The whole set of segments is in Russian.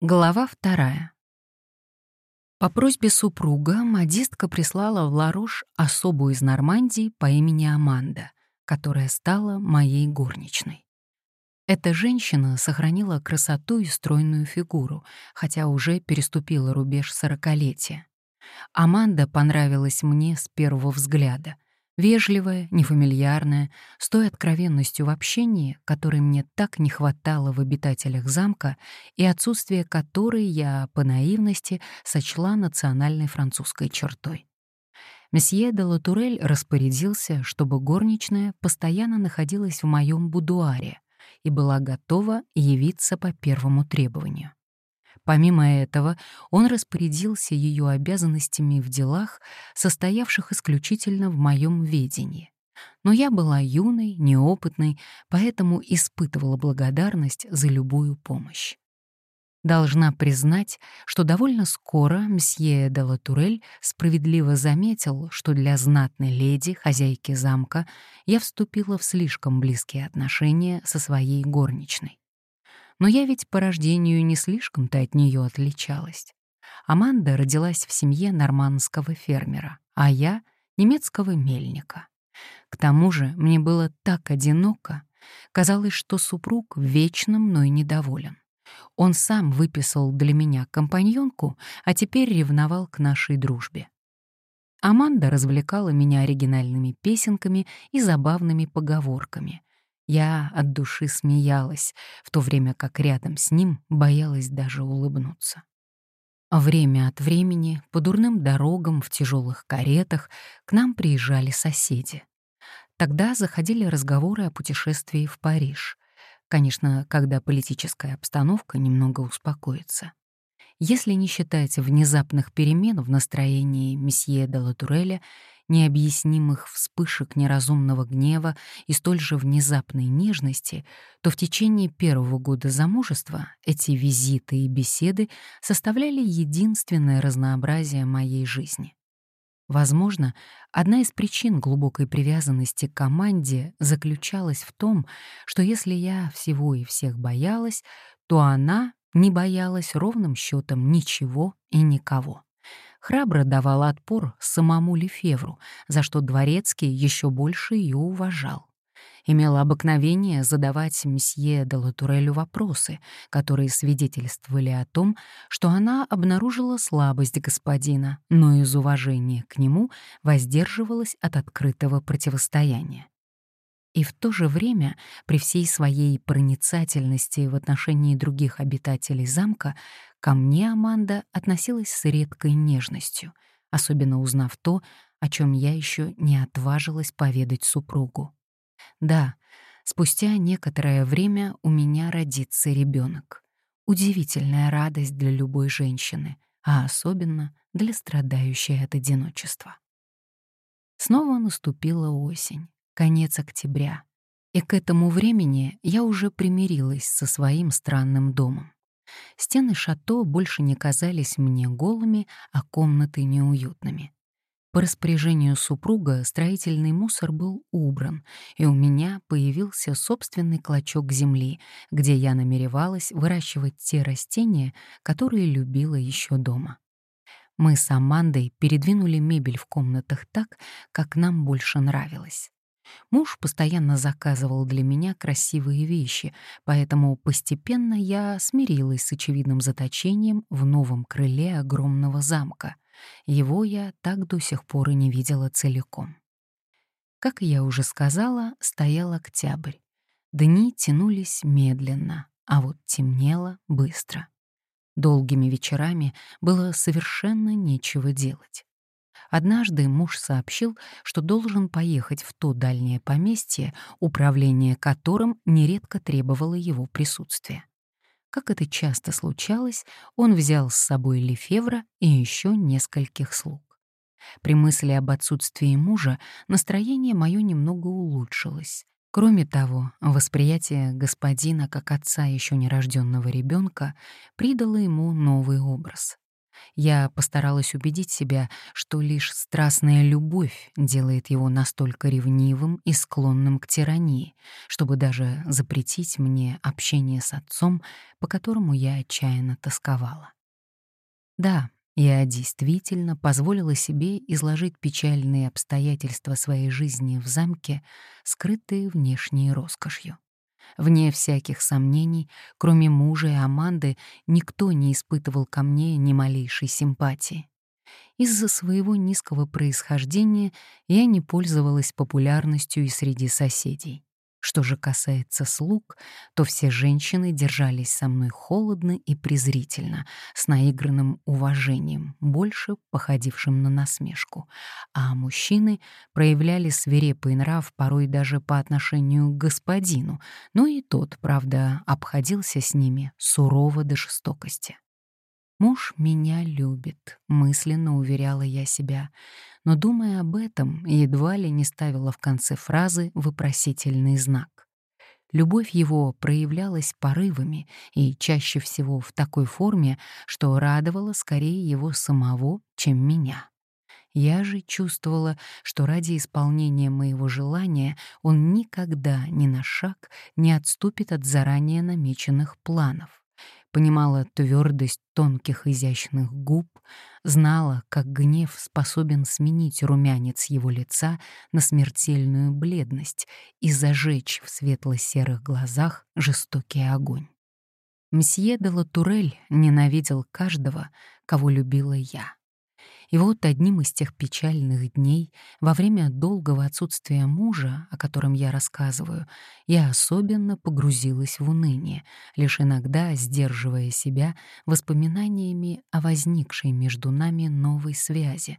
Глава вторая. По просьбе супруга модистка прислала в Ларош особу из Нормандии по имени Аманда, которая стала моей горничной. Эта женщина сохранила красоту и стройную фигуру, хотя уже переступила рубеж сорокалетия. Аманда понравилась мне с первого взгляда — Вежливая, нефамильярная, с той откровенностью в общении, которой мне так не хватало в обитателях замка и отсутствие которой я, по наивности, сочла национальной французской чертой. Месье де Латурель распорядился, чтобы горничная постоянно находилась в моем будуаре и была готова явиться по первому требованию. Помимо этого, он распорядился ее обязанностями в делах, состоявших исключительно в моем ведении. Но я была юной, неопытной, поэтому испытывала благодарность за любую помощь. Должна признать, что довольно скоро мсье де Латурель справедливо заметил, что для знатной леди, хозяйки замка, я вступила в слишком близкие отношения со своей горничной. Но я ведь по рождению не слишком-то от нее отличалась. Аманда родилась в семье нормандского фермера, а я — немецкого мельника. К тому же мне было так одиноко, казалось, что супруг вечно мной недоволен. Он сам выписал для меня компаньонку, а теперь ревновал к нашей дружбе. Аманда развлекала меня оригинальными песенками и забавными поговорками, я от души смеялась, в то время как рядом с ним боялась даже улыбнуться. Время от времени по дурным дорогам в тяжелых каретах к нам приезжали соседи. Тогда заходили разговоры о путешествии в Париж. Конечно, когда политическая обстановка немного успокоится. Если не считать внезапных перемен в настроении месье де Латуреля, необъяснимых вспышек неразумного гнева и столь же внезапной нежности, то в течение первого года замужества эти визиты и беседы составляли единственное разнообразие моей жизни. Возможно, одна из причин глубокой привязанности к команде заключалась в том, что если я всего и всех боялась, то она не боялась ровным счетом ничего и никого. Храбро давала отпор самому Лефевру, за что Дворецкий еще больше ее уважал. Имела обыкновение задавать месье де Латурелю вопросы, которые свидетельствовали о том, что она обнаружила слабость господина, но из уважения к нему воздерживалась от открытого противостояния. И в то же время, при всей своей проницательности в отношении других обитателей замка, ко мне Аманда относилась с редкой нежностью, особенно узнав то, о чем я еще не отважилась поведать супругу. Да, спустя некоторое время у меня родится ребенок. Удивительная радость для любой женщины, а особенно для страдающей от одиночества. Снова наступила осень конец октября, и к этому времени я уже примирилась со своим странным домом. Стены шато больше не казались мне голыми, а комнаты неуютными. По распоряжению супруга строительный мусор был убран, и у меня появился собственный клочок земли, где я намеревалась выращивать те растения, которые любила еще дома. Мы с Амандой передвинули мебель в комнатах так, как нам больше нравилось. Муж постоянно заказывал для меня красивые вещи, поэтому постепенно я смирилась с очевидным заточением в новом крыле огромного замка. Его я так до сих пор и не видела целиком. Как я уже сказала, стоял октябрь. Дни тянулись медленно, а вот темнело быстро. Долгими вечерами было совершенно нечего делать. Однажды муж сообщил, что должен поехать в то дальнее поместье, управление которым нередко требовало его присутствия. Как это часто случалось, он взял с собой Лефевра и еще нескольких слуг. При мысли об отсутствии мужа настроение мое немного улучшилось. Кроме того, восприятие господина как отца еще нерожденного ребенка придало ему новый образ. Я постаралась убедить себя, что лишь страстная любовь делает его настолько ревнивым и склонным к тирании, чтобы даже запретить мне общение с отцом, по которому я отчаянно тосковала. Да, я действительно позволила себе изложить печальные обстоятельства своей жизни в замке, скрытые внешней роскошью. Вне всяких сомнений, кроме мужа и Аманды, никто не испытывал ко мне ни малейшей симпатии. Из-за своего низкого происхождения я не пользовалась популярностью и среди соседей. Что же касается слуг, то все женщины держались со мной холодно и презрительно, с наигранным уважением, больше походившим на насмешку, а мужчины проявляли свирепый нрав порой даже по отношению к господину, но и тот, правда, обходился с ними сурово до жестокости. «Муж меня любит», — мысленно уверяла я себя, но, думая об этом, едва ли не ставила в конце фразы вопросительный знак. Любовь его проявлялась порывами и чаще всего в такой форме, что радовала скорее его самого, чем меня. Я же чувствовала, что ради исполнения моего желания он никогда ни на шаг не отступит от заранее намеченных планов понимала твердость тонких изящных губ, знала, как гнев способен сменить румянец его лица на смертельную бледность и зажечь в светло-серых глазах жестокий огонь. Мсье де Латурель ненавидел каждого, кого любила я. И вот одним из тех печальных дней, во время долгого отсутствия мужа, о котором я рассказываю, я особенно погрузилась в уныние, лишь иногда сдерживая себя воспоминаниями о возникшей между нами новой связи,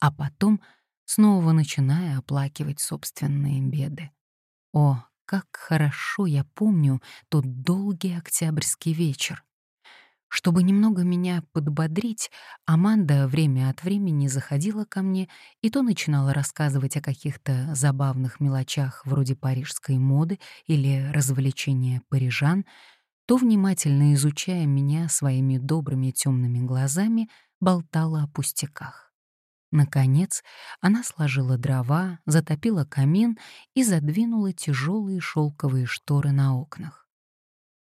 а потом снова начиная оплакивать собственные беды. О, как хорошо я помню тот долгий октябрьский вечер, чтобы немного меня подбодрить, Аманда время от времени заходила ко мне и то начинала рассказывать о каких-то забавных мелочах вроде парижской моды или развлечения парижан, то, внимательно изучая меня своими добрыми темными глазами, болтала о пустяках. Наконец, она сложила дрова, затопила камин и задвинула тяжелые шелковые шторы на окнах.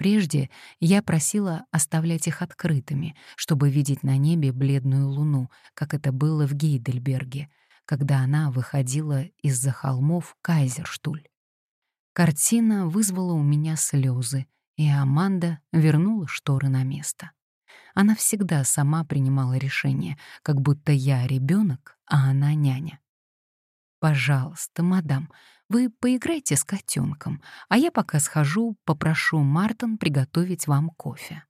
Прежде я просила оставлять их открытыми, чтобы видеть на небе бледную луну, как это было в Гейдельберге, когда она выходила из-за холмов Кайзерштуль. Картина вызвала у меня слезы, и Аманда вернула шторы на место. Она всегда сама принимала решение, как будто я ребенок, а она няня. «Пожалуйста, мадам, вы поиграйте с котенком, а я пока схожу, попрошу Мартин приготовить вам кофе».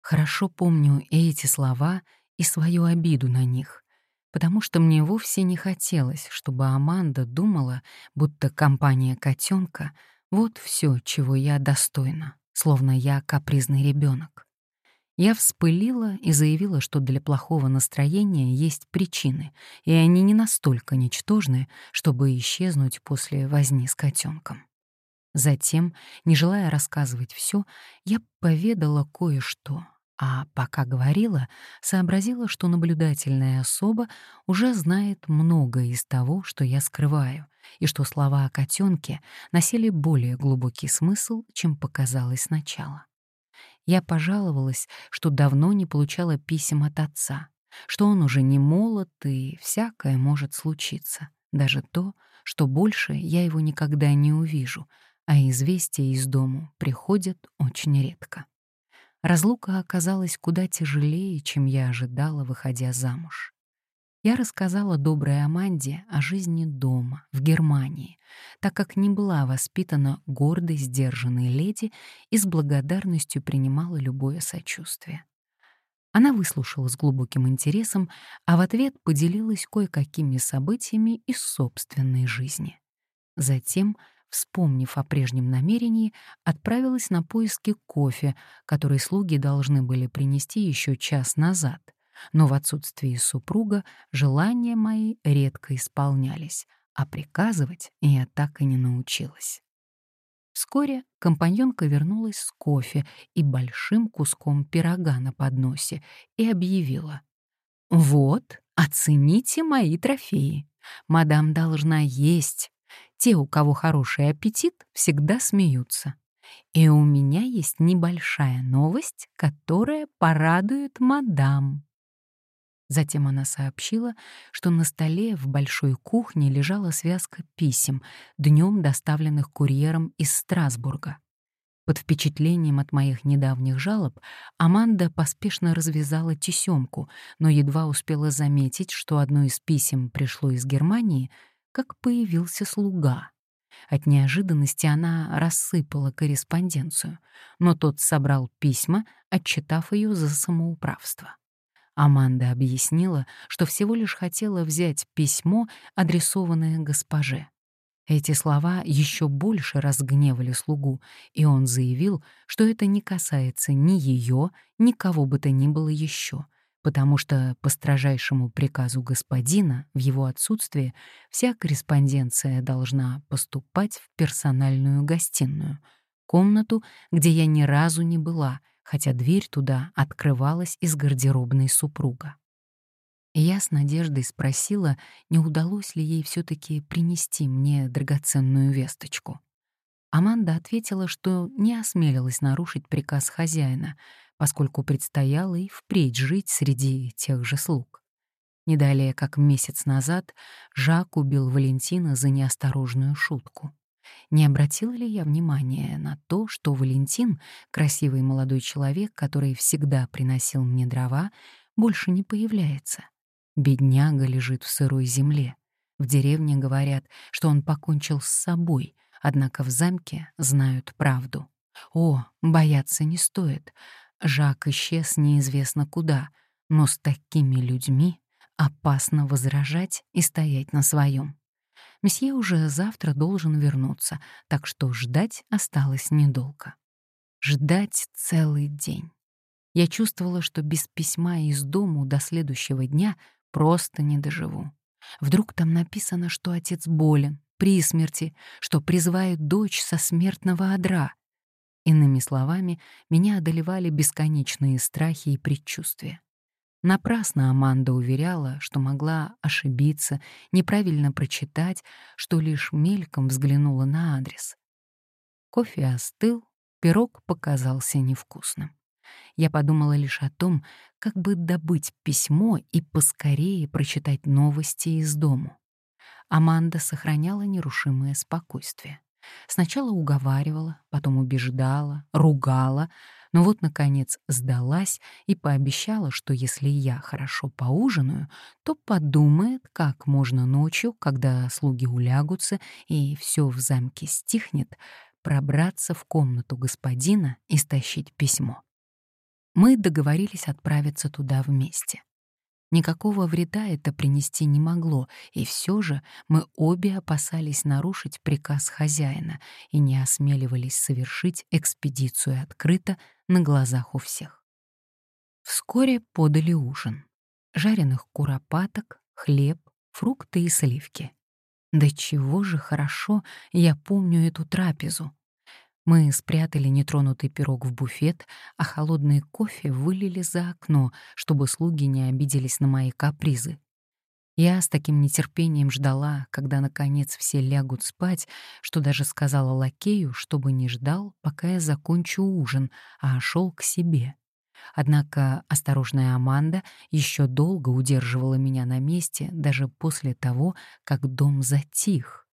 Хорошо помню эти слова, и свою обиду на них, потому что мне вовсе не хотелось, чтобы Аманда думала, будто компания котенка — вот все, чего я достойна, словно я капризный ребенок. Я вспылила и заявила, что для плохого настроения есть причины, и они не настолько ничтожны, чтобы исчезнуть после возни с котенком. Затем, не желая рассказывать все, я поведала кое-что, а пока говорила, сообразила, что наблюдательная особа уже знает многое из того, что я скрываю, и что слова о котенке носили более глубокий смысл, чем показалось сначала. Я пожаловалась, что давно не получала писем от отца, что он уже не молод и всякое может случиться, даже то, что больше я его никогда не увижу, а известия из дому приходят очень редко. Разлука оказалась куда тяжелее, чем я ожидала, выходя замуж я рассказала доброй Аманде о жизни дома, в Германии, так как не была воспитана гордой, сдержанной леди и с благодарностью принимала любое сочувствие. Она выслушала с глубоким интересом, а в ответ поделилась кое-какими событиями из собственной жизни. Затем, вспомнив о прежнем намерении, отправилась на поиски кофе, который слуги должны были принести еще час назад — но в отсутствии супруга желания мои редко исполнялись, а приказывать я так и не научилась. Вскоре компаньонка вернулась с кофе и большим куском пирога на подносе и объявила. «Вот, оцените мои трофеи. Мадам должна есть. Те, у кого хороший аппетит, всегда смеются. И у меня есть небольшая новость, которая порадует мадам». Затем она сообщила, что на столе в большой кухне лежала связка писем, днем доставленных курьером из Страсбурга. Под впечатлением от моих недавних жалоб Аманда поспешно развязала тесемку, но едва успела заметить, что одно из писем пришло из Германии, как появился слуга. От неожиданности она рассыпала корреспонденцию, но тот собрал письма, отчитав ее за самоуправство. Аманда объяснила, что всего лишь хотела взять письмо, адресованное госпоже. Эти слова еще больше разгневали слугу, и он заявил, что это не касается ни ее, ни кого бы то ни было еще, потому что по строжайшему приказу господина в его отсутствие вся корреспонденция должна поступать в персональную гостиную, комнату, где я ни разу не была — хотя дверь туда открывалась из гардеробной супруга. Я с надеждой спросила, не удалось ли ей все-таки принести мне драгоценную весточку. Аманда ответила, что не осмелилась нарушить приказ хозяина, поскольку предстояло и впредь жить среди тех же слуг. Не далее, как месяц назад, Жак убил Валентина за неосторожную шутку. Не обратила ли я внимания на то, что Валентин, красивый молодой человек, который всегда приносил мне дрова, больше не появляется? Бедняга лежит в сырой земле. В деревне говорят, что он покончил с собой, однако в замке знают правду. О, бояться не стоит. Жак исчез неизвестно куда, но с такими людьми опасно возражать и стоять на своем. Месье уже завтра должен вернуться, так что ждать осталось недолго. Ждать целый день. Я чувствовала, что без письма из дому до следующего дня просто не доживу. Вдруг там написано, что отец болен, при смерти, что призывает дочь со смертного одра. Иными словами, меня одолевали бесконечные страхи и предчувствия. Напрасно Аманда уверяла, что могла ошибиться, неправильно прочитать, что лишь мельком взглянула на адрес. Кофе остыл, пирог показался невкусным. Я подумала лишь о том, как бы добыть письмо и поскорее прочитать новости из дому. Аманда сохраняла нерушимое спокойствие. Сначала уговаривала, потом убеждала, ругала, но вот, наконец, сдалась и пообещала, что если я хорошо поужинаю, то подумает, как можно ночью, когда слуги улягутся и все в замке стихнет, пробраться в комнату господина и стащить письмо. Мы договорились отправиться туда вместе. Никакого вреда это принести не могло, и все же мы обе опасались нарушить приказ хозяина и не осмеливались совершить экспедицию открыто на глазах у всех. Вскоре подали ужин. Жареных куропаток, хлеб, фрукты и сливки. Да чего же хорошо я помню эту трапезу. Мы спрятали нетронутый пирог в буфет, а холодный кофе вылили за окно, чтобы слуги не обиделись на мои капризы. Я с таким нетерпением ждала, когда наконец все лягут спать, что даже сказала лакею, чтобы не ждал, пока я закончу ужин, а шел к себе. Однако осторожная Аманда еще долго удерживала меня на месте даже после того, как дом затих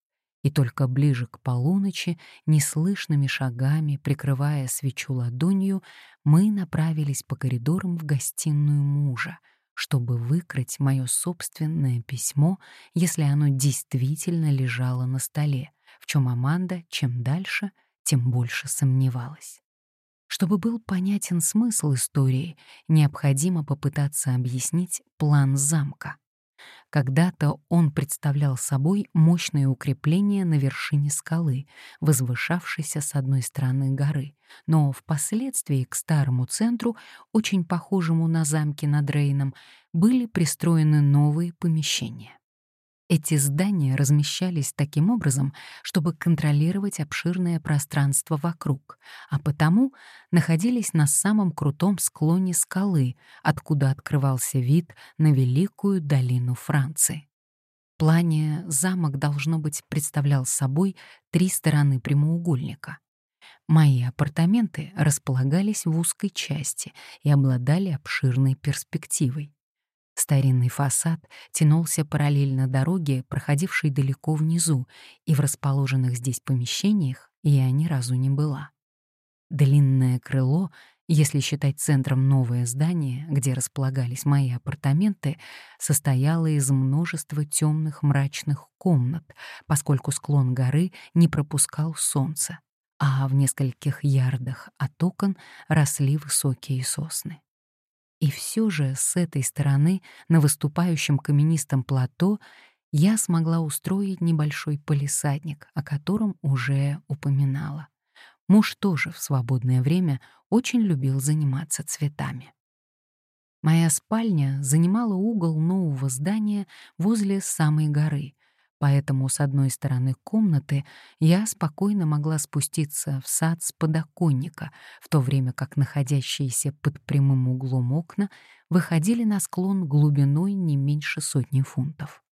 и только ближе к полуночи, неслышными шагами, прикрывая свечу ладонью, мы направились по коридорам в гостиную мужа, чтобы выкрыть мое собственное письмо, если оно действительно лежало на столе, в чем Аманда чем дальше, тем больше сомневалась. Чтобы был понятен смысл истории, необходимо попытаться объяснить план замка. Когда-то он представлял собой мощное укрепление на вершине скалы, возвышавшейся с одной стороны горы, но впоследствии к старому центру, очень похожему на замки над Рейном, были пристроены новые помещения. Эти здания размещались таким образом, чтобы контролировать обширное пространство вокруг, а потому находились на самом крутом склоне скалы, откуда открывался вид на великую долину Франции. В плане замок, должно быть, представлял собой три стороны прямоугольника. Мои апартаменты располагались в узкой части и обладали обширной перспективой. Старинный фасад тянулся параллельно дороге, проходившей далеко внизу, и в расположенных здесь помещениях я ни разу не была. Длинное крыло, если считать центром новое здание, где располагались мои апартаменты, состояло из множества темных мрачных комнат, поскольку склон горы не пропускал солнца, а в нескольких ярдах от окон росли высокие сосны. И все же с этой стороны, на выступающем каменистом плато, я смогла устроить небольшой полисадник, о котором уже упоминала. Муж тоже в свободное время очень любил заниматься цветами. Моя спальня занимала угол нового здания возле самой горы, Поэтому с одной стороны комнаты я спокойно могла спуститься в сад с подоконника, в то время как находящиеся под прямым углом окна выходили на склон глубиной не меньше сотни фунтов.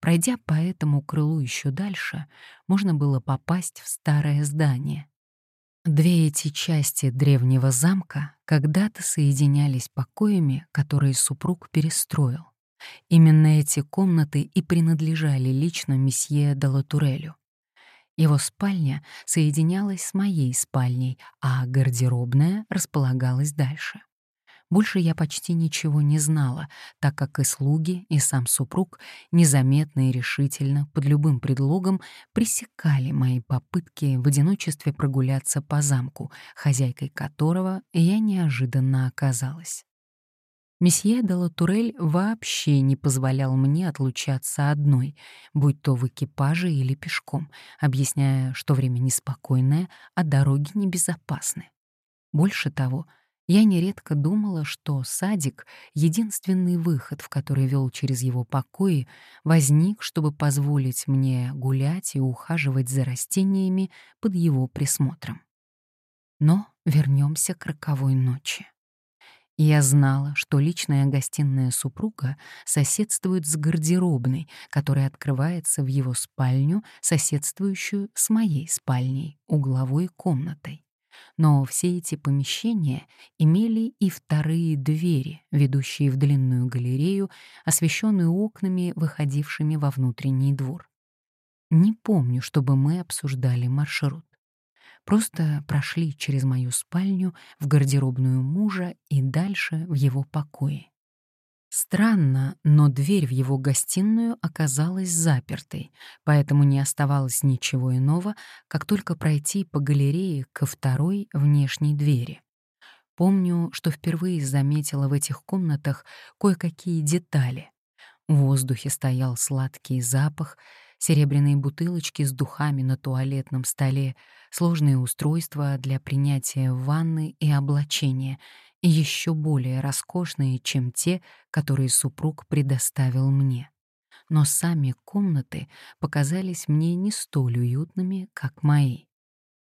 Пройдя по этому крылу еще дальше, можно было попасть в старое здание. Две эти части древнего замка когда-то соединялись покоями, которые супруг перестроил. Именно эти комнаты и принадлежали лично месье де Латурелю. Его спальня соединялась с моей спальней, а гардеробная располагалась дальше. Больше я почти ничего не знала, так как и слуги, и сам супруг незаметно и решительно, под любым предлогом, пресекали мои попытки в одиночестве прогуляться по замку, хозяйкой которого я неожиданно оказалась. Месье де Латурель вообще не позволял мне отлучаться одной, будь то в экипаже или пешком, объясняя, что время неспокойное, а дороги небезопасны. Больше того, я нередко думала, что садик — единственный выход, в который вел через его покои, возник, чтобы позволить мне гулять и ухаживать за растениями под его присмотром. Но вернемся к роковой ночи. Я знала, что личная гостиная супруга соседствует с гардеробной, которая открывается в его спальню, соседствующую с моей спальней, угловой комнатой. Но все эти помещения имели и вторые двери, ведущие в длинную галерею, освещенную окнами, выходившими во внутренний двор. Не помню, чтобы мы обсуждали маршрут. Просто прошли через мою спальню в гардеробную мужа и дальше в его покое. Странно, но дверь в его гостиную оказалась запертой, поэтому не оставалось ничего иного, как только пройти по галерее ко второй внешней двери. Помню, что впервые заметила в этих комнатах кое-какие детали. В воздухе стоял сладкий запах, серебряные бутылочки с духами на туалетном столе, сложные устройства для принятия ванны и облачения, еще более роскошные, чем те, которые супруг предоставил мне. Но сами комнаты показались мне не столь уютными, как мои.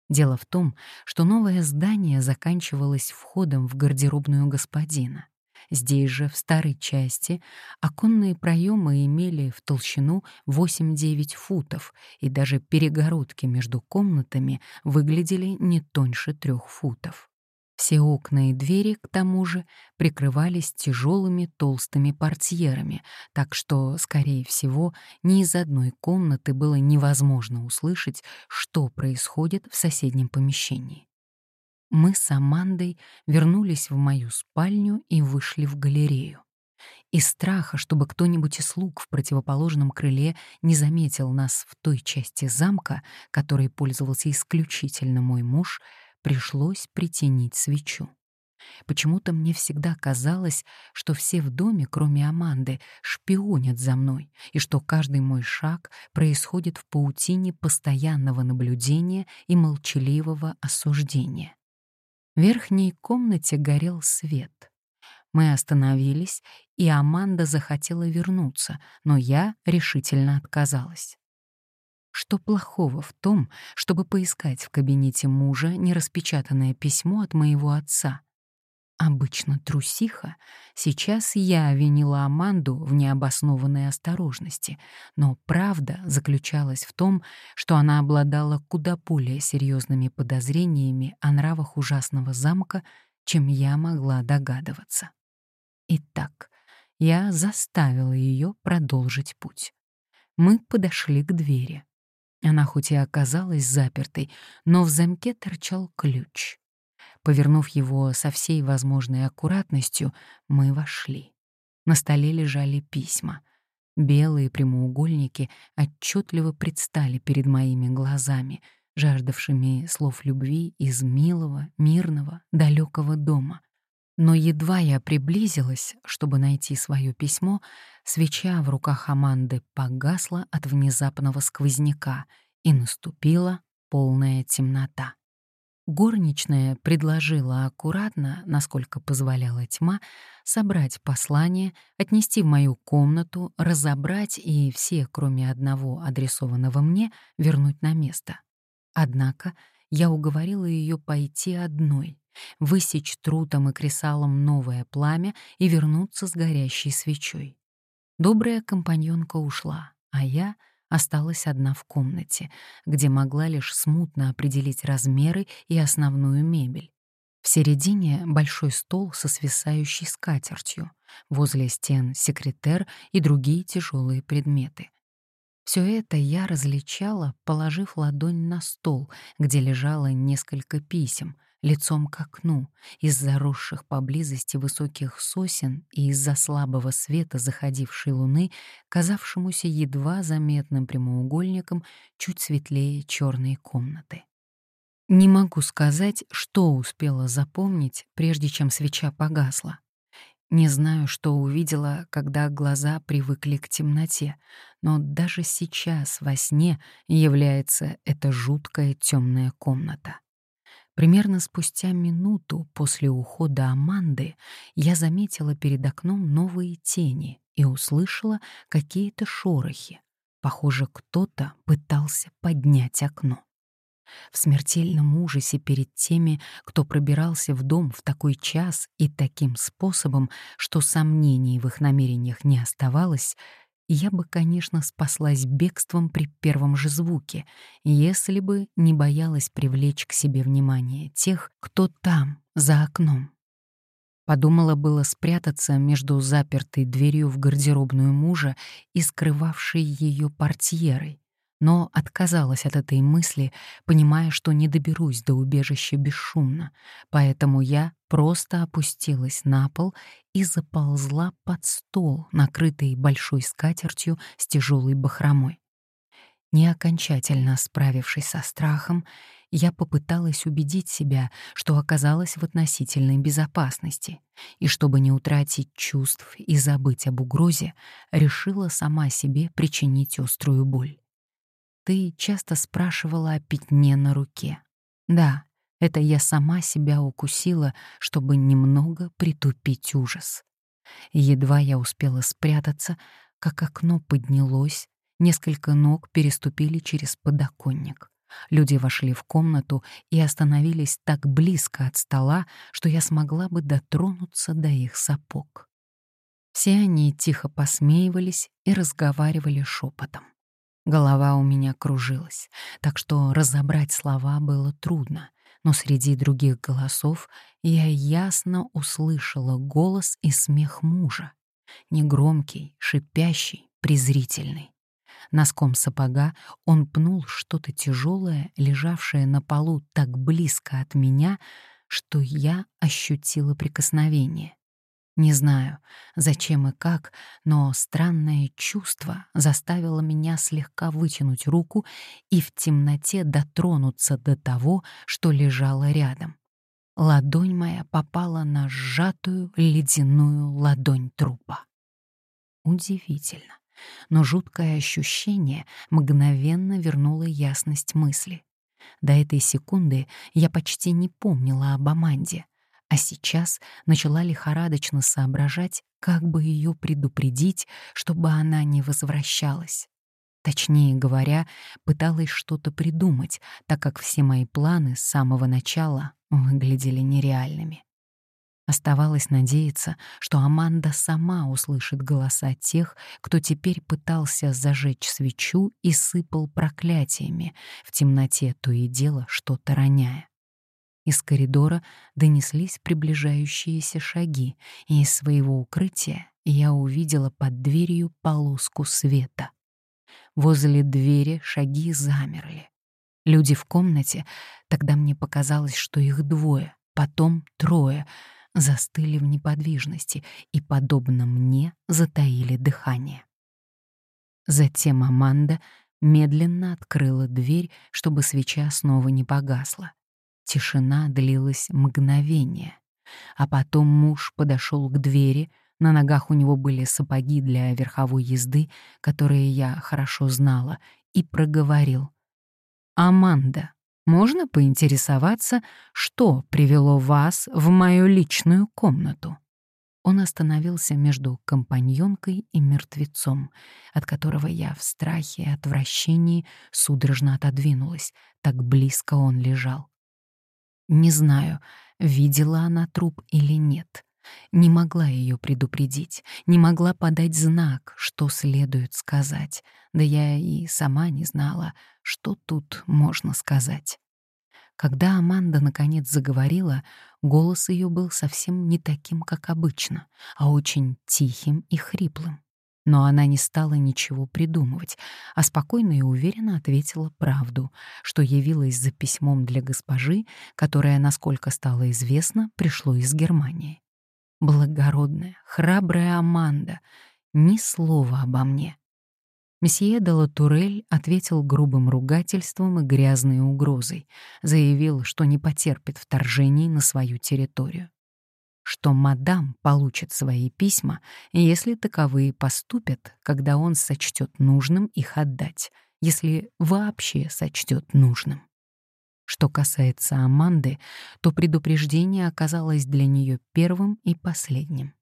Дело в том, что новое здание заканчивалось входом в гардеробную господина. Здесь же, в старой части, оконные проемы имели в толщину 8-9 футов, и даже перегородки между комнатами выглядели не тоньше трех футов. Все окна и двери, к тому же, прикрывались тяжелыми толстыми портьерами, так что, скорее всего, ни из одной комнаты было невозможно услышать, что происходит в соседнем помещении. Мы с Амандой вернулись в мою спальню и вышли в галерею. Из страха, чтобы кто-нибудь из слуг в противоположном крыле не заметил нас в той части замка, которой пользовался исключительно мой муж, пришлось притянить свечу. Почему-то мне всегда казалось, что все в доме, кроме Аманды, шпионят за мной, и что каждый мой шаг происходит в паутине постоянного наблюдения и молчаливого осуждения. Верхней комнате горел свет. Мы остановились, и Аманда захотела вернуться, но я решительно отказалась. Что плохого в том, чтобы поискать в кабинете мужа нераспечатанное письмо от моего отца? Обычно трусиха, сейчас я винила Аманду в необоснованной осторожности, но правда заключалась в том, что она обладала куда более серьезными подозрениями о нравах ужасного замка, чем я могла догадываться. Итак, я заставила ее продолжить путь. Мы подошли к двери. Она хоть и оказалась запертой, но в замке торчал ключ. Повернув его со всей возможной аккуратностью, мы вошли. На столе лежали письма. Белые прямоугольники отчетливо предстали перед моими глазами, жаждавшими слов любви из милого, мирного, далекого дома. Но едва я приблизилась, чтобы найти свое письмо, свеча в руках Аманды погасла от внезапного сквозняка, и наступила полная темнота. Горничная предложила аккуратно, насколько позволяла тьма, собрать послание, отнести в мою комнату, разобрать и все, кроме одного, адресованного мне, вернуть на место. Однако я уговорила ее пойти одной, высечь трутом и кресалом новое пламя и вернуться с горящей свечой. Добрая компаньонка ушла, а я — осталась одна в комнате, где могла лишь смутно определить размеры и основную мебель. В середине большой стол со свисающей скатертью, возле стен секретер и другие тяжелые предметы. Все это я различала, положив ладонь на стол, где лежало несколько писем, лицом к окну, из заросших поблизости высоких сосен и из-за слабого света заходившей луны, казавшемуся едва заметным прямоугольником чуть светлее черной комнаты. Не могу сказать, что успела запомнить, прежде чем свеча погасла. Не знаю, что увидела, когда глаза привыкли к темноте, но даже сейчас во сне является эта жуткая темная комната. Примерно спустя минуту после ухода Аманды я заметила перед окном новые тени и услышала какие-то шорохи. Похоже, кто-то пытался поднять окно. В смертельном ужасе перед теми, кто пробирался в дом в такой час и таким способом, что сомнений в их намерениях не оставалось, я бы, конечно, спаслась бегством при первом же звуке, если бы не боялась привлечь к себе внимание тех, кто там, за окном. Подумала было спрятаться между запертой дверью в гардеробную мужа и скрывавшей ее портьерой, но отказалась от этой мысли, понимая, что не доберусь до убежища бесшумно, поэтому я просто опустилась на пол и заползла под стол, накрытый большой скатертью с тяжелой бахромой. Не окончательно справившись со страхом, я попыталась убедить себя, что оказалась в относительной безопасности, и чтобы не утратить чувств и забыть об угрозе, решила сама себе причинить острую боль. Ты часто спрашивала о пятне на руке. Да, это я сама себя укусила, чтобы немного притупить ужас. едва я успела спрятаться, как окно поднялось, несколько ног переступили через подоконник. Люди вошли в комнату и остановились так близко от стола, что я смогла бы дотронуться до их сапог. Все они тихо посмеивались и разговаривали шепотом. Голова у меня кружилась, так что разобрать слова было трудно, но среди других голосов я ясно услышала голос и смех мужа. Негромкий, шипящий, презрительный. Носком сапога он пнул что-то тяжелое, лежавшее на полу так близко от меня, что я ощутила прикосновение. Не знаю, зачем и как, но странное чувство заставило меня слегка вытянуть руку и в темноте дотронуться до того, что лежало рядом. Ладонь моя попала на сжатую ледяную ладонь трупа. Удивительно, но жуткое ощущение мгновенно вернуло ясность мысли. До этой секунды я почти не помнила об Аманде, а сейчас начала лихорадочно соображать, как бы ее предупредить, чтобы она не возвращалась. Точнее говоря, пыталась что-то придумать, так как все мои планы с самого начала выглядели нереальными. Оставалось надеяться, что Аманда сама услышит голоса тех, кто теперь пытался зажечь свечу и сыпал проклятиями, в темноте то и дело что-то роняя. Из коридора донеслись приближающиеся шаги, и из своего укрытия я увидела под дверью полоску света. Возле двери шаги замерли. Люди в комнате, тогда мне показалось, что их двое, потом трое, застыли в неподвижности и, подобно мне, затаили дыхание. Затем Аманда медленно открыла дверь, чтобы свеча снова не погасла. Тишина длилась мгновение, а потом муж подошел к двери, на ногах у него были сапоги для верховой езды, которые я хорошо знала, и проговорил. «Аманда, можно поинтересоваться, что привело вас в мою личную комнату?» Он остановился между компаньонкой и мертвецом, от которого я в страхе и отвращении судорожно отодвинулась, так близко он лежал. Не знаю, видела она труп или нет. Не могла ее предупредить, не могла подать знак, что следует сказать. Да я и сама не знала, что тут можно сказать. Когда Аманда наконец заговорила, голос ее был совсем не таким, как обычно, а очень тихим и хриплым. Но она не стала ничего придумывать, а спокойно и уверенно ответила правду, что явилась за письмом для госпожи, которое, насколько стало известно, пришло из Германии. Благородная, храбрая Аманда, ни слова обо мне. Месье де Латурель ответил грубым ругательством и грязной угрозой, заявил, что не потерпит вторжений на свою территорию что мадам получит свои письма, если таковые поступят, когда он сочтет нужным их отдать, если вообще сочтет нужным. Что касается Аманды, то предупреждение оказалось для нее первым и последним.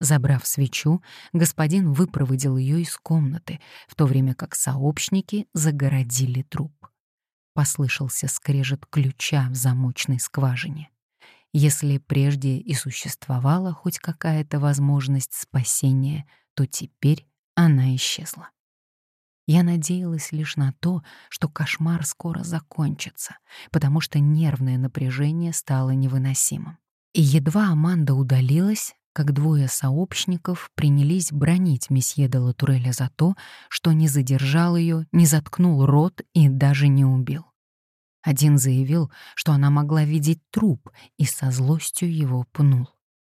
Забрав свечу, господин выпроводил ее из комнаты, в то время как сообщники загородили труп. Послышался скрежет ключа в замочной скважине. Если прежде и существовала хоть какая-то возможность спасения, то теперь она исчезла. Я надеялась лишь на то, что кошмар скоро закончится, потому что нервное напряжение стало невыносимым. И едва Аманда удалилась, как двое сообщников принялись бронить месье де Латуреля за то, что не задержал ее, не заткнул рот и даже не убил. Один заявил, что она могла видеть труп, и со злостью его пнул.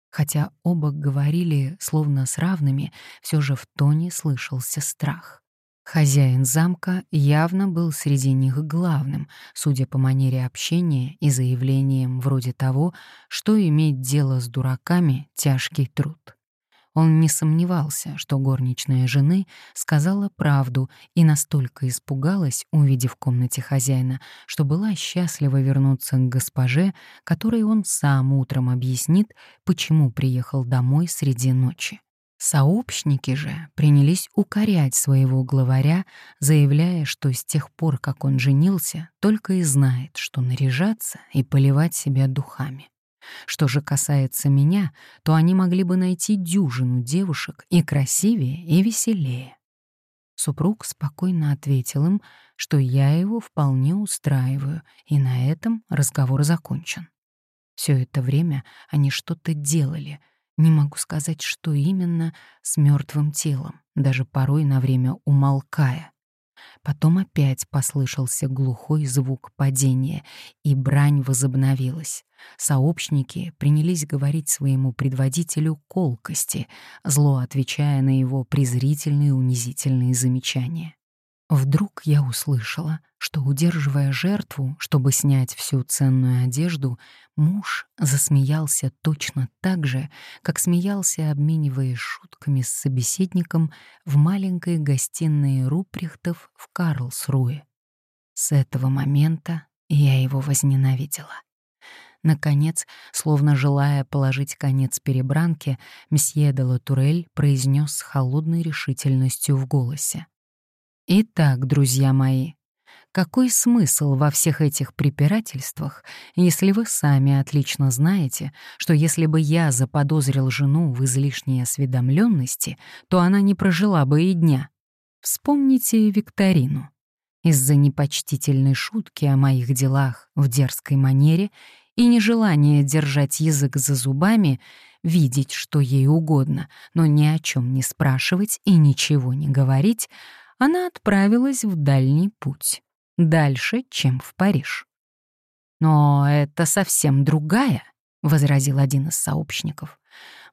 Хотя оба говорили, словно с равными, все же в тоне слышался страх. Хозяин замка явно был среди них главным, судя по манере общения и заявлениям вроде того, что иметь дело с дураками — тяжкий труд. Он не сомневался, что горничная жены сказала правду и настолько испугалась, увидев в комнате хозяина, что была счастлива вернуться к госпоже, которой он сам утром объяснит, почему приехал домой среди ночи. Сообщники же принялись укорять своего главаря, заявляя, что с тех пор, как он женился, только и знает, что наряжаться и поливать себя духами. Что же касается меня, то они могли бы найти дюжину девушек и красивее, и веселее. Супруг спокойно ответил им, что я его вполне устраиваю, и на этом разговор закончен. Все это время они что-то делали, не могу сказать, что именно, с мертвым телом, даже порой на время умолкая. Потом опять послышался глухой звук падения, и брань возобновилась. Сообщники принялись говорить своему предводителю колкости, зло отвечая на его презрительные унизительные замечания. Вдруг я услышала, что, удерживая жертву, чтобы снять всю ценную одежду, муж засмеялся точно так же, как смеялся, обмениваясь шутками с собеседником в маленькой гостиной Руприхтов в Карлсруе. С этого момента я его возненавидела. Наконец, словно желая положить конец перебранке, месье де Латурель произнес с холодной решительностью в голосе. «Итак, друзья мои, какой смысл во всех этих препирательствах, если вы сами отлично знаете, что если бы я заподозрил жену в излишней осведомленности, то она не прожила бы и дня? Вспомните Викторину. Из-за непочтительной шутки о моих делах в дерзкой манере и нежелание держать язык за зубами, видеть, что ей угодно, но ни о чем не спрашивать и ничего не говорить, она отправилась в дальний путь, дальше, чем в Париж. «Но это совсем другая», — возразил один из сообщников.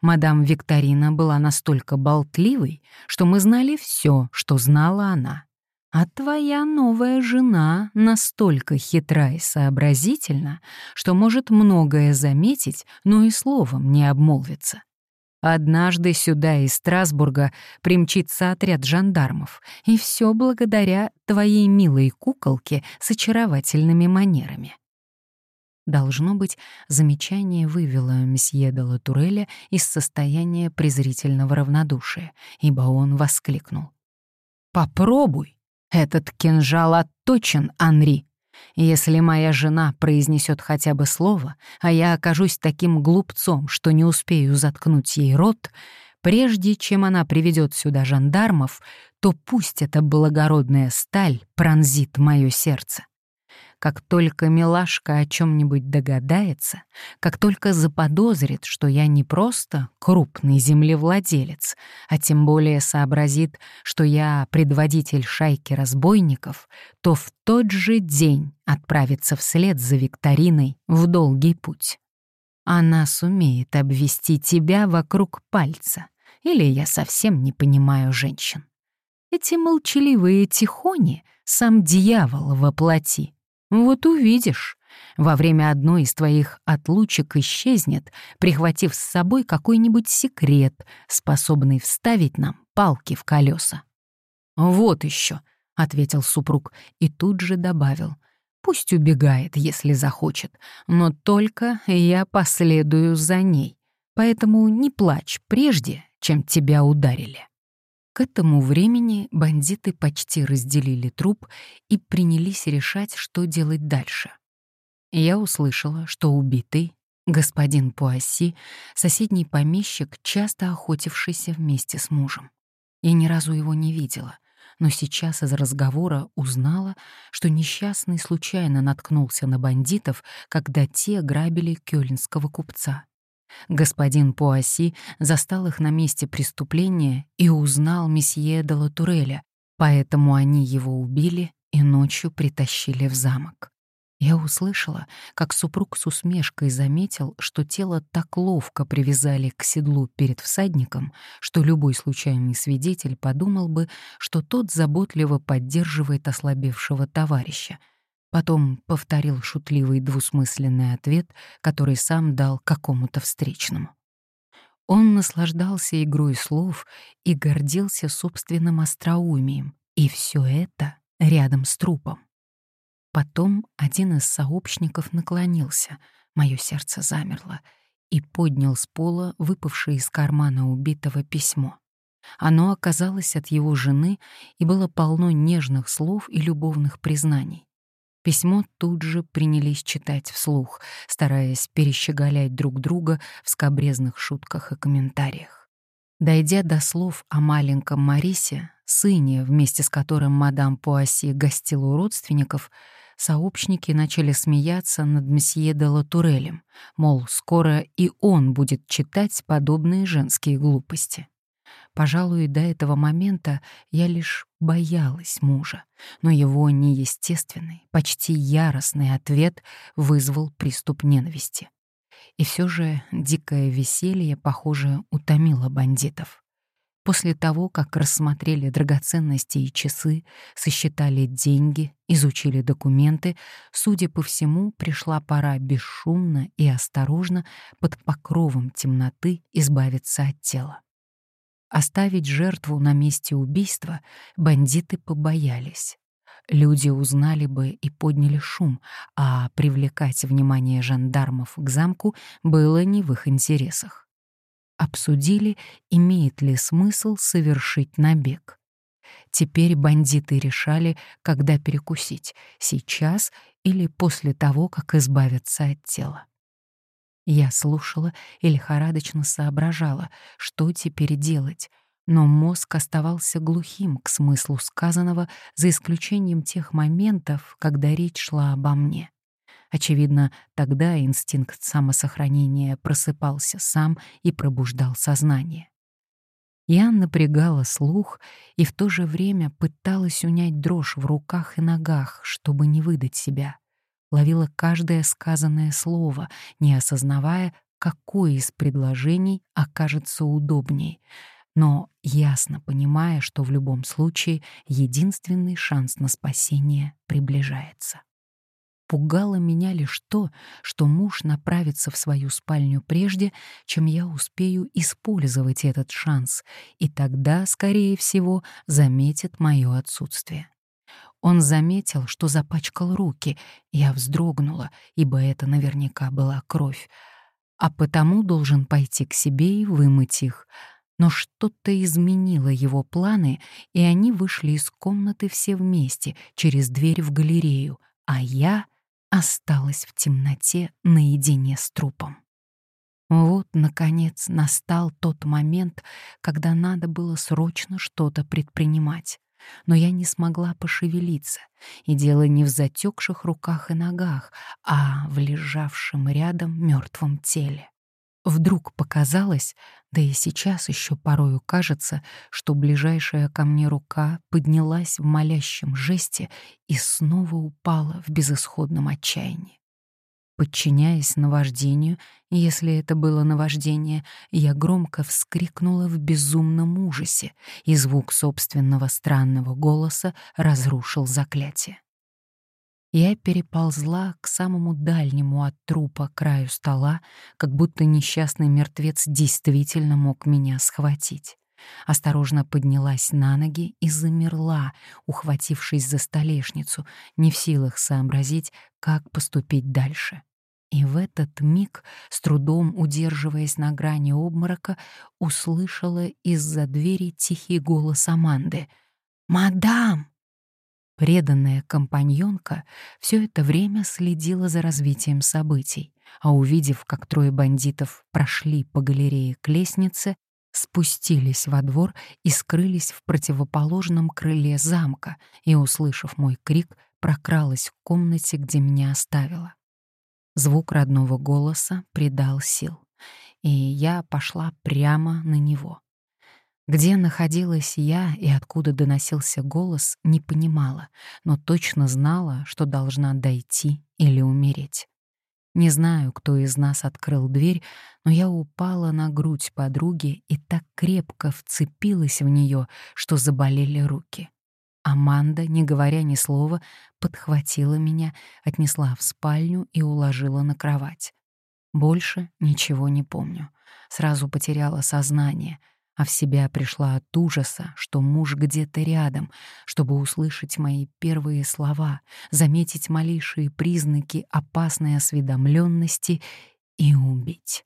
«Мадам Викторина была настолько болтливой, что мы знали все, что знала она. А твоя новая жена настолько хитра и сообразительна, что может многое заметить, но и словом не обмолвится. Однажды сюда из Страсбурга примчится отряд жандармов, и все благодаря твоей милой куколке с очаровательными манерами. Должно быть, замечание вывело месье де Латуреля из состояния презрительного равнодушия, ибо он воскликнул. «Попробуй! Этот кинжал отточен, Анри. Если моя жена произнесет хотя бы слово, а я окажусь таким глупцом, что не успею заткнуть ей рот, прежде чем она приведет сюда жандармов, то пусть эта благородная сталь пронзит мое сердце. Как только милашка о чем-нибудь догадается, как только заподозрит, что я не просто крупный землевладелец, а тем более сообразит, что я предводитель шайки разбойников, то в тот же день отправится вслед за Викториной в долгий путь. Она сумеет обвести тебя вокруг пальца, или я совсем не понимаю женщин. Эти молчаливые тихони — сам дьявол воплоти. Вот увидишь. Во время одной из твоих отлучек исчезнет, прихватив с собой какой-нибудь секрет, способный вставить нам палки в колеса. Вот еще, ответил супруг и тут же добавил. Пусть убегает, если захочет, но только я последую за ней. Поэтому не плачь прежде, чем тебя ударили. К этому времени бандиты почти разделили труп и принялись решать, что делать дальше. Я услышала, что убитый, господин Пуасси, соседний помещик, часто охотившийся вместе с мужем. Я ни разу его не видела, но сейчас из разговора узнала, что несчастный случайно наткнулся на бандитов, когда те грабили кёльнского купца. Господин Пуасси застал их на месте преступления и узнал месье де Латуреля, поэтому они его убили и ночью притащили в замок. Я услышала, как супруг с усмешкой заметил, что тело так ловко привязали к седлу перед всадником, что любой случайный свидетель подумал бы, что тот заботливо поддерживает ослабевшего товарища — Потом повторил шутливый двусмысленный ответ, который сам дал какому-то встречному. Он наслаждался игрой слов и гордился собственным остроумием, и все это рядом с трупом. Потом один из сообщников наклонился, мое сердце замерло, и поднял с пола выпавшее из кармана убитого письмо. Оно оказалось от его жены и было полно нежных слов и любовных признаний. Письмо тут же принялись читать вслух, стараясь перещеголять друг друга в скобрезных шутках и комментариях. Дойдя до слов о маленьком Марисе, сыне, вместе с которым мадам Пуасси гостила у родственников, сообщники начали смеяться над месье де Латурелем, мол, скоро и он будет читать подобные женские глупости. Пожалуй, до этого момента я лишь боялась мужа, но его неестественный, почти яростный ответ вызвал приступ ненависти. И все же дикое веселье, похоже, утомило бандитов. После того, как рассмотрели драгоценности и часы, сосчитали деньги, изучили документы, судя по всему, пришла пора бесшумно и осторожно под покровом темноты избавиться от тела. Оставить жертву на месте убийства бандиты побоялись. люди узнали бы и подняли шум, а привлекать внимание жандармов к замку было не в их интересах. Обсудили, имеет ли смысл совершить набег. Теперь бандиты решали, когда перекусить — сейчас или после того, как избавятся от тела. Я слушала и лихорадочно соображала, что теперь делать, но мозг оставался глухим к смыслу сказанного, за исключением тех моментов, когда речь шла обо мне. Очевидно, тогда инстинкт самосохранения просыпался сам и пробуждал сознание. Я напрягала слух и в то же время пыталась унять дрожь в руках и ногах, чтобы не выдать себя. Ловила каждое сказанное слово, не осознавая, какое из предложений окажется удобней — но ясно понимая, что в любом случае единственный шанс на спасение приближается. Пугало меня лишь то, что муж направится в свою спальню прежде, чем я успею использовать этот шанс, и тогда, скорее всего, заметит мое отсутствие. Он заметил, что запачкал руки, я вздрогнула, ибо это наверняка была кровь, а потому должен пойти к себе и вымыть их — но что-то изменило его планы, и они вышли из комнаты все вместе через дверь в галерею, а я осталась в темноте наедине с трупом. Вот, наконец, настал тот момент, когда надо было срочно что-то предпринимать. Но я не смогла пошевелиться, и дело не в затекших руках и ногах, а в лежавшем рядом мертвом теле. Вдруг показалось, да и сейчас еще порою кажется, что ближайшая ко мне рука поднялась в молящем жесте и снова упала в безысходном отчаянии. Подчиняясь наваждению, если это было наваждение, я громко вскрикнула в безумном ужасе, и звук собственного странного голоса разрушил заклятие. Я переползла к самому дальнему от трупа краю стола, как будто несчастный мертвец действительно мог меня схватить. Осторожно поднялась на ноги и замерла, ухватившись за столешницу, не в силах сообразить, как поступить дальше. И в этот миг, с трудом удерживаясь на грани обморока, услышала из-за двери тихий голос Аманды. «Мадам!» Преданная компаньонка все это время следила за развитием событий, а увидев, как трое бандитов прошли по галерее к лестнице, спустились во двор и скрылись в противоположном крыле замка, и, услышав мой крик, прокралась в комнате, где меня оставила. Звук родного голоса придал сил, и я пошла прямо на него. Где находилась я и откуда доносился голос, не понимала, но точно знала, что должна дойти или умереть. Не знаю, кто из нас открыл дверь, но я упала на грудь подруги и так крепко вцепилась в нее, что заболели руки. Аманда, не говоря ни слова, подхватила меня, отнесла в спальню и уложила на кровать. Больше ничего не помню. Сразу потеряла сознание — а в себя пришла от ужаса, что муж где-то рядом, чтобы услышать мои первые слова, заметить малейшие признаки опасной осведомленности и убить.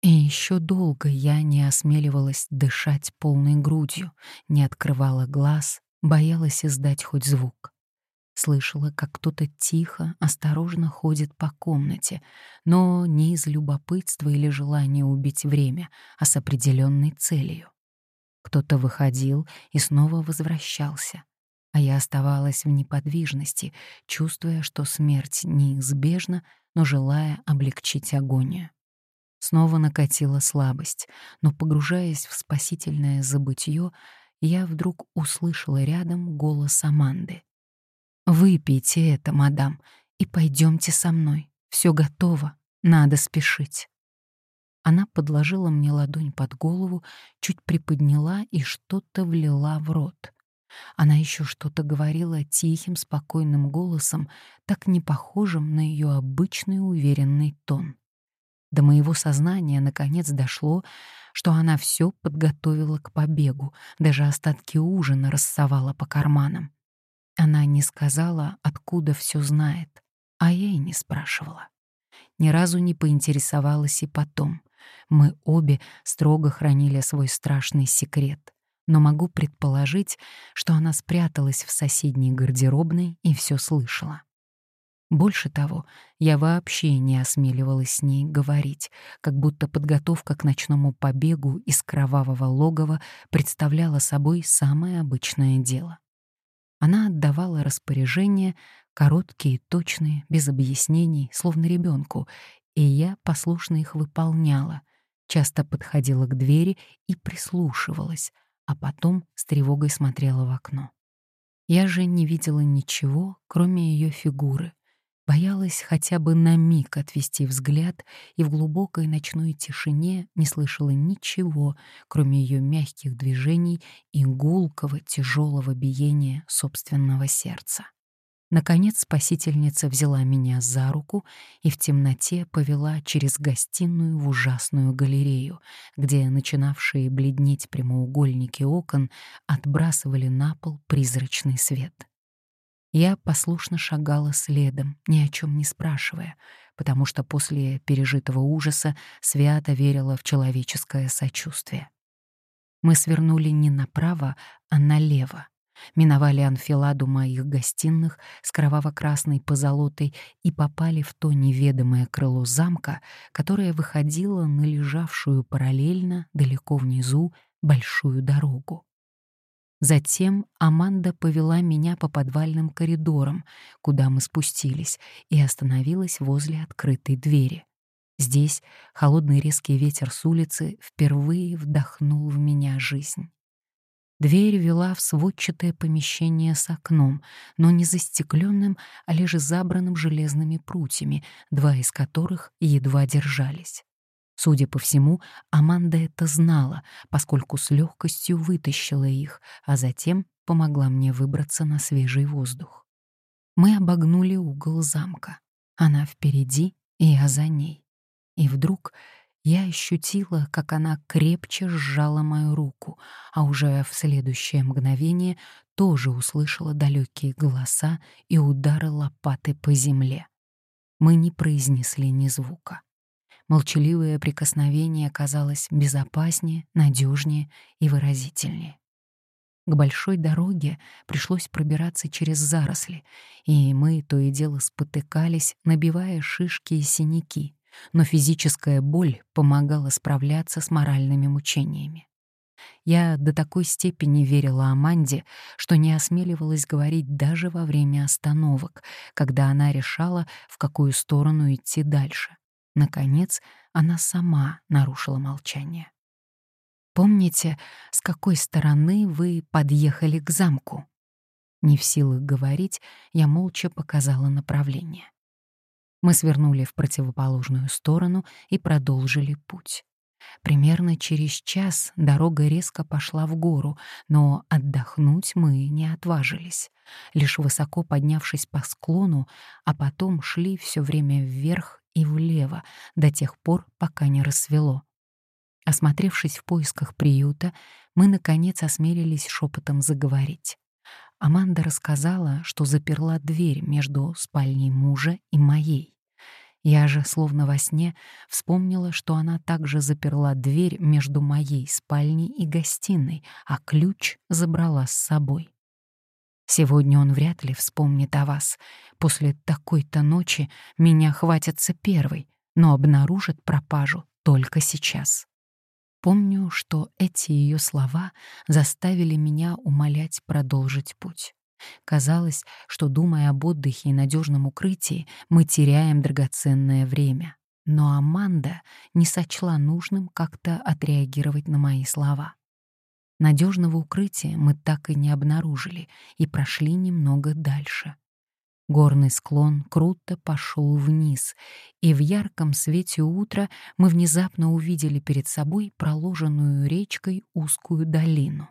И еще долго я не осмеливалась дышать полной грудью, не открывала глаз, боялась издать хоть звук. Слышала, как кто-то тихо, осторожно ходит по комнате, но не из любопытства или желания убить время, а с определенной целью. Кто-то выходил и снова возвращался, а я оставалась в неподвижности, чувствуя, что смерть неизбежна, но желая облегчить агонию. Снова накатила слабость, но, погружаясь в спасительное забытье, я вдруг услышала рядом голос Аманды. Выпейте это, мадам, и пойдемте со мной. Все готово, надо спешить. Она подложила мне ладонь под голову, чуть приподняла и что-то влила в рот. Она еще что-то говорила тихим, спокойным голосом, так не похожим на ее обычный уверенный тон. До моего сознания наконец дошло, что она все подготовила к побегу, даже остатки ужина рассовала по карманам. Она не сказала, откуда все знает, а я и не спрашивала. Ни разу не поинтересовалась и потом. Мы обе строго хранили свой страшный секрет, но могу предположить, что она спряталась в соседней гардеробной и все слышала. Больше того, я вообще не осмеливалась с ней говорить, как будто подготовка к ночному побегу из кровавого логова представляла собой самое обычное дело. Она отдавала распоряжения, короткие, точные, без объяснений, словно ребенку, и я послушно их выполняла, часто подходила к двери и прислушивалась, а потом с тревогой смотрела в окно. Я же не видела ничего, кроме ее фигуры — Боялась хотя бы на миг отвести взгляд и в глубокой ночной тишине не слышала ничего, кроме ее мягких движений и гулкого тяжелого биения собственного сердца. Наконец спасительница взяла меня за руку и в темноте повела через гостиную в ужасную галерею, где начинавшие бледнеть прямоугольники окон отбрасывали на пол призрачный свет. Я послушно шагала следом, ни о чем не спрашивая, потому что после пережитого ужаса свято верила в человеческое сочувствие. Мы свернули не направо, а налево, миновали анфиладу моих гостиных с кроваво-красной позолотой и попали в то неведомое крыло замка, которое выходило на лежавшую параллельно, далеко внизу, большую дорогу. Затем Аманда повела меня по подвальным коридорам, куда мы спустились, и остановилась возле открытой двери. Здесь холодный резкий ветер с улицы впервые вдохнул в меня жизнь. Дверь вела в сводчатое помещение с окном, но не застекленным, а лишь забранным железными прутьями, два из которых едва держались. Судя по всему, Аманда это знала, поскольку с легкостью вытащила их, а затем помогла мне выбраться на свежий воздух. Мы обогнули угол замка. Она впереди, и я за ней. И вдруг я ощутила, как она крепче сжала мою руку, а уже в следующее мгновение тоже услышала далекие голоса и удары лопаты по земле. Мы не произнесли ни звука. Молчаливое прикосновение казалось безопаснее, надежнее и выразительнее. К большой дороге пришлось пробираться через заросли, и мы то и дело спотыкались, набивая шишки и синяки, но физическая боль помогала справляться с моральными мучениями. Я до такой степени верила Аманде, что не осмеливалась говорить даже во время остановок, когда она решала, в какую сторону идти дальше. Наконец, она сама нарушила молчание. «Помните, с какой стороны вы подъехали к замку?» Не в силах говорить, я молча показала направление. Мы свернули в противоположную сторону и продолжили путь. Примерно через час дорога резко пошла в гору, но отдохнуть мы не отважились. Лишь высоко поднявшись по склону, а потом шли все время вверх и влево до тех пор, пока не рассвело. Осмотревшись в поисках приюта, мы, наконец, осмелились шепотом заговорить. Аманда рассказала, что заперла дверь между спальней мужа и моей. Я же, словно во сне, вспомнила, что она также заперла дверь между моей спальней и гостиной, а ключ забрала с собой. Сегодня он вряд ли вспомнит о вас. После такой-то ночи меня хватится первый, но обнаружит пропажу только сейчас. Помню, что эти ее слова заставили меня умолять продолжить путь. Казалось, что, думая об отдыхе и надежном укрытии, мы теряем драгоценное время. Но Аманда не сочла нужным как-то отреагировать на мои слова. Надежного укрытия мы так и не обнаружили и прошли немного дальше. Горный склон круто пошел вниз, и в ярком свете утра мы внезапно увидели перед собой проложенную речкой узкую долину.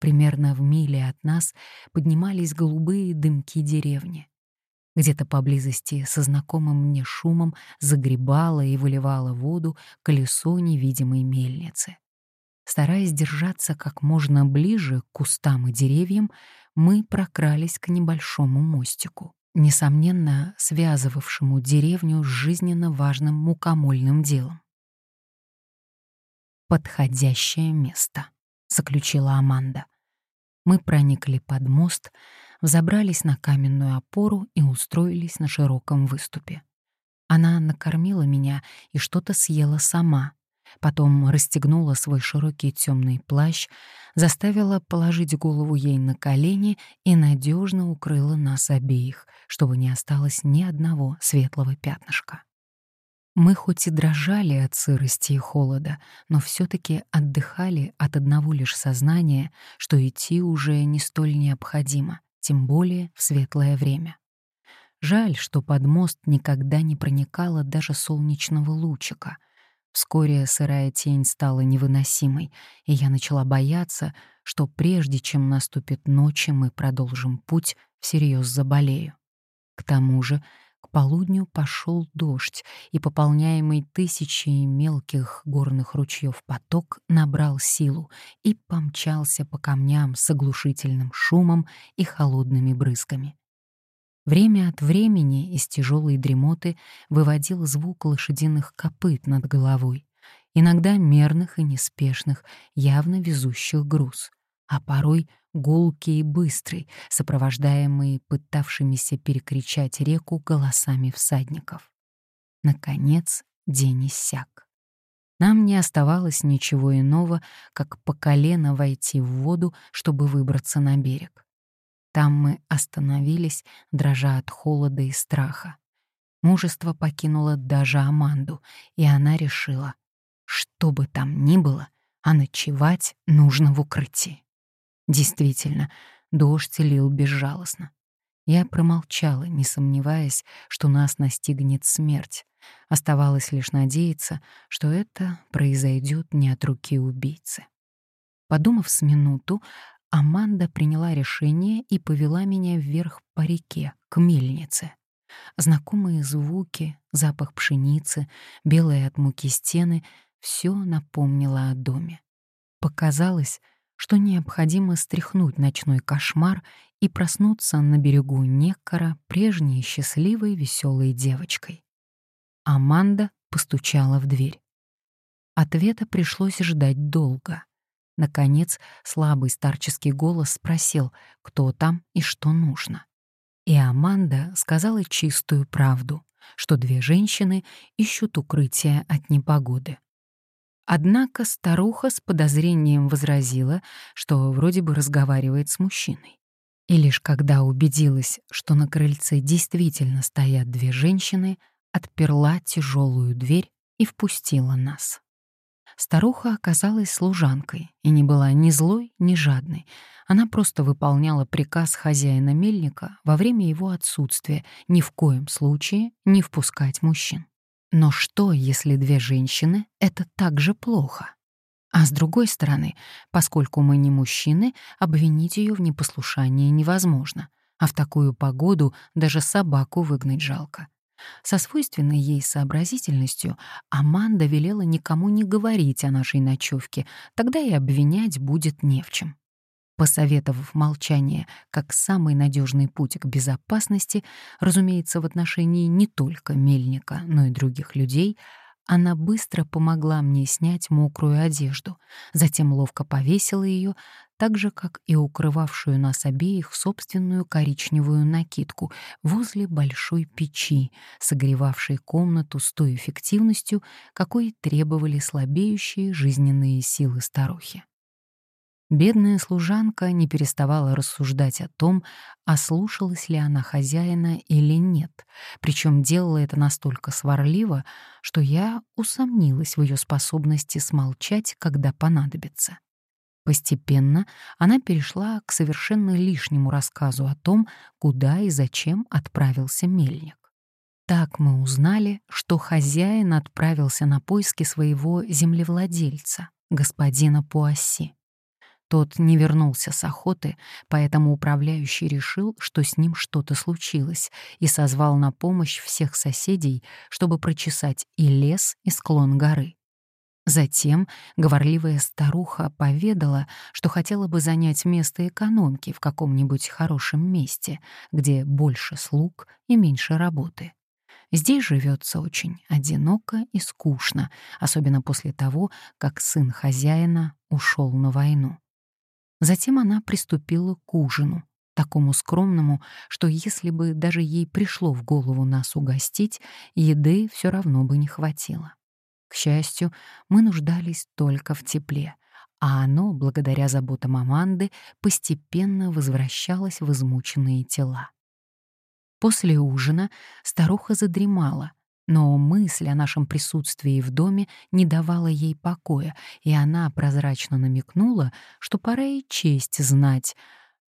Примерно в миле от нас поднимались голубые дымки деревни. Где-то поблизости со знакомым мне шумом загребало и выливало воду колесо невидимой мельницы. Стараясь держаться как можно ближе к кустам и деревьям, мы прокрались к небольшому мостику, несомненно, связывавшему деревню с жизненно важным мукомольным делом. «Подходящее место», — заключила Аманда. Мы проникли под мост, взобрались на каменную опору и устроились на широком выступе. Она накормила меня и что-то съела сама, потом расстегнула свой широкий темный плащ, заставила положить голову ей на колени и надежно укрыла нас обеих, чтобы не осталось ни одного светлого пятнышка. Мы хоть и дрожали от сырости и холода, но все-таки отдыхали от одного лишь сознания, что идти уже не столь необходимо, тем более в светлое время. Жаль, что под мост никогда не проникало даже солнечного лучика. Вскоре сырая тень стала невыносимой, и я начала бояться, что прежде чем наступит ночь, мы продолжим путь, всерьез заболею. К тому же к полудню пошел дождь, и пополняемый тысячей мелких горных ручьев поток набрал силу и помчался по камням с оглушительным шумом и холодными брызгами. Время от времени из тяжелой дремоты выводил звук лошадиных копыт над головой, иногда мерных и неспешных, явно везущих груз, а порой — гулкий и быстрый, сопровождаемый пытавшимися перекричать реку голосами всадников. Наконец день иссяк. Нам не оставалось ничего иного, как по колено войти в воду, чтобы выбраться на берег. Там мы остановились, дрожа от холода и страха. Мужество покинуло даже Аманду, и она решила, что бы там ни было, а ночевать нужно в укрытии. Действительно, дождь лил безжалостно. Я промолчала, не сомневаясь, что нас настигнет смерть. Оставалось лишь надеяться, что это произойдет не от руки убийцы. Подумав с минуту, Аманда приняла решение и повела меня вверх по реке, к мельнице. Знакомые звуки, запах пшеницы, белые от муки стены — все напомнило о доме. Показалось, что необходимо стряхнуть ночной кошмар и проснуться на берегу Неккара прежней счастливой веселой девочкой. Аманда постучала в дверь. Ответа пришлось ждать долго. Наконец, слабый старческий голос спросил, кто там и что нужно. И Аманда сказала чистую правду, что две женщины ищут укрытие от непогоды. Однако старуха с подозрением возразила, что вроде бы разговаривает с мужчиной. И лишь когда убедилась, что на крыльце действительно стоят две женщины, отперла тяжелую дверь и впустила нас. Старуха оказалась служанкой и не была ни злой, ни жадной. Она просто выполняла приказ хозяина мельника во время его отсутствия ни в коем случае не впускать мужчин. Но что, если две женщины — это так же плохо? А с другой стороны, поскольку мы не мужчины, обвинить ее в непослушании невозможно, а в такую погоду даже собаку выгнать жалко. Со свойственной ей сообразительностью Аманда велела никому не говорить о нашей ночевке, тогда и обвинять будет не в чем. Посоветовав молчание как самый надежный путь к безопасности, разумеется, в отношении не только мельника, но и других людей, она быстро помогла мне снять мокрую одежду, затем ловко повесила ее, так же, как и укрывавшую нас обеих собственную коричневую накидку возле большой печи, согревавшей комнату с той эффективностью, какой требовали слабеющие жизненные силы старухи. Бедная служанка не переставала рассуждать о том, ослушалась ли она хозяина или нет, причем делала это настолько сварливо, что я усомнилась в ее способности смолчать, когда понадобится. Постепенно она перешла к совершенно лишнему рассказу о том, куда и зачем отправился мельник. Так мы узнали, что хозяин отправился на поиски своего землевладельца, господина Пуасси. Тот не вернулся с охоты, поэтому управляющий решил, что с ним что-то случилось, и созвал на помощь всех соседей, чтобы прочесать и лес, и склон горы. Затем говорливая старуха поведала, что хотела бы занять место экономки в каком-нибудь хорошем месте, где больше слуг и меньше работы. Здесь живется очень одиноко и скучно, особенно после того, как сын хозяина ушел на войну. Затем она приступила к ужину, такому скромному, что если бы даже ей пришло в голову нас угостить, еды все равно бы не хватило. К счастью, мы нуждались только в тепле, а оно, благодаря заботам Аманды, постепенно возвращалось в измученные тела. После ужина старуха задремала, но мысль о нашем присутствии в доме не давала ей покоя, и она прозрачно намекнула, что пора и честь знать,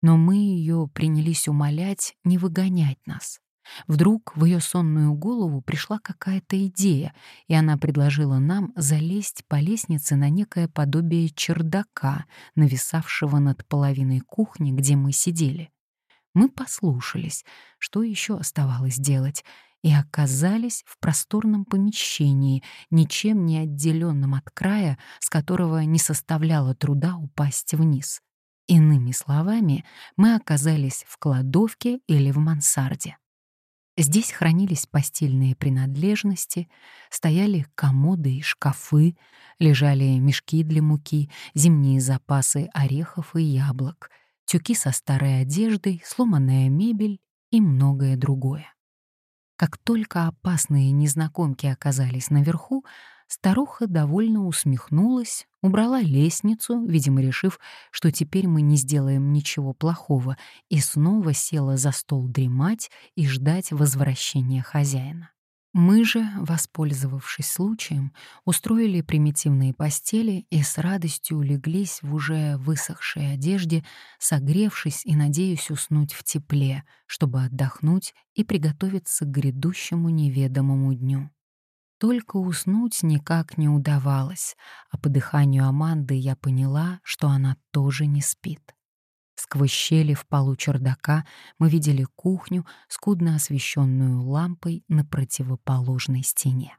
но мы ее принялись умолять не выгонять нас. Вдруг в ее сонную голову пришла какая-то идея, и она предложила нам залезть по лестнице на некое подобие чердака, нависавшего над половиной кухни, где мы сидели. Мы послушались, что еще оставалось делать, и оказались в просторном помещении, ничем не отделенном от края, с которого не составляло труда упасть вниз. Иными словами, мы оказались в кладовке или в мансарде. Здесь хранились постельные принадлежности, стояли комоды и шкафы, лежали мешки для муки, зимние запасы орехов и яблок, тюки со старой одеждой, сломанная мебель и многое другое. Как только опасные незнакомки оказались наверху, старуха довольно усмехнулась, убрала лестницу, видимо, решив, что теперь мы не сделаем ничего плохого, и снова села за стол дремать и ждать возвращения хозяина. Мы же, воспользовавшись случаем, устроили примитивные постели и с радостью улеглись в уже высохшей одежде, согревшись и надеясь уснуть в тепле, чтобы отдохнуть и приготовиться к грядущему неведомому дню. Только уснуть никак не удавалось, а по дыханию Аманды я поняла, что она тоже не спит. Сквозь щели в полу чердака мы видели кухню, скудно освещенную лампой на противоположной стене.